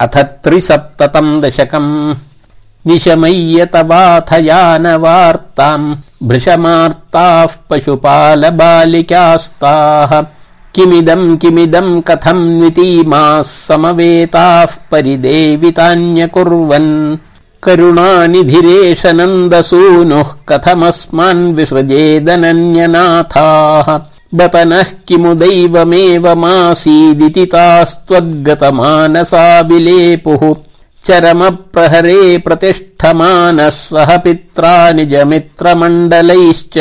अथ त्रिसप्ततम् दशकम्। निशमय्यतवाथयानवार्ताम् भृशमार्ताः पशुपालबालिकास्ताः। किमिदम् किमिदम् कथम् नितीमाः समवेताः परिदेवितान्यकुर्वन्। करुणानिधिरेश नन्दसूनुः कथमस्मान् विसृजेदनन्यनाथाः बपनः किमु दैवमेवमासीदिति तास्त्वद्गतमानसा विलेपुः चरमप्रहरे प्रतिष्ठमानः सह पित्रा निजमित्रमण्डलैश्च।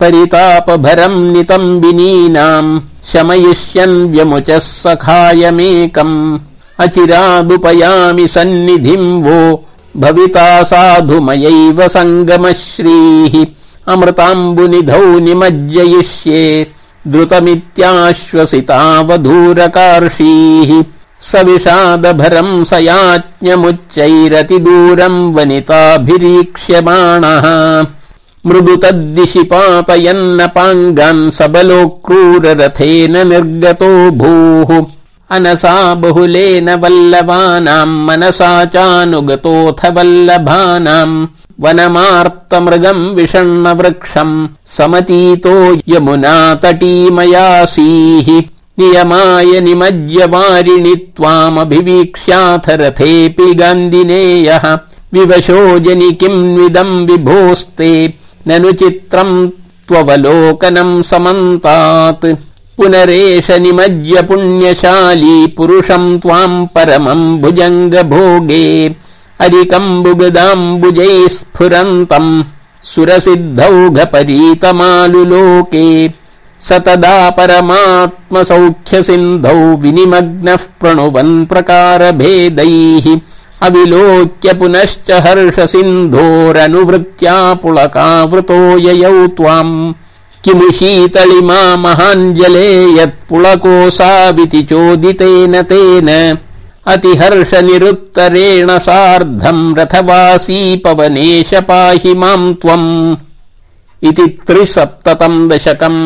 परितापभरम् नितम्बिनीनाम् शमयिष्यन् व्यमुचः सखायमेकम्। अचिरादुपयामि सन्निधिम् वो भविता साधुमयैव सङ्गमश्रीः अमृताम्बुनिधौ निमज्जयिष्ये द्रुतमित्याश्वसितावधूरकार्षीः स विषादभरम् स याज्ञमुच्चैरतिदूरम् वनिताभिरीक्ष्यमाणः मृदु तद्दिशि पातयन्नपाङ्गान् सबलो क्रूररथेन निर्गतो भूः अनसा बहुलेन वल्लभानाम् मनसा चानुगतोऽथ वल्लभानाम् वनमार्तमृगम् विषण्ण वृक्षम् समतीतो यमुना तटीमयासीः नियमाय निमज्य वारिणि त्वामभिवीक्ष्याथ रथेऽपि गान्दिनेयः विवशो जनि किम्विदम् विभोस्ते ननु चित्रम् त्ववलोकनम् समन्तात् पुनरेष निमज्य पुण्यशाली पुरुषम् त्वाम् परमम् भुजङ्ग भोगे अरिकम्बुगदाम्बुजैः स्फुरन्तम् सुरसिद्धौघपरीतमालुलोके स तदा परमात्मसौख्य सिन्धौ विनिमग्नः प्रणुवन् प्रकारभेदैः अविलोक्य पुनश्च हर्ष सिन्धोरनुवृत्त्या पुलकावृतो ययौ त्वाम् किमु शीतलिमा महाञ्जले यत्पुलकोऽसाविति चोदितेन तेन अतिहर्ष निरुत्तरेण सार्धम् रथवासी पवनेश पाहि माम् त्वम् इति त्रिसप्ततम् दशकम्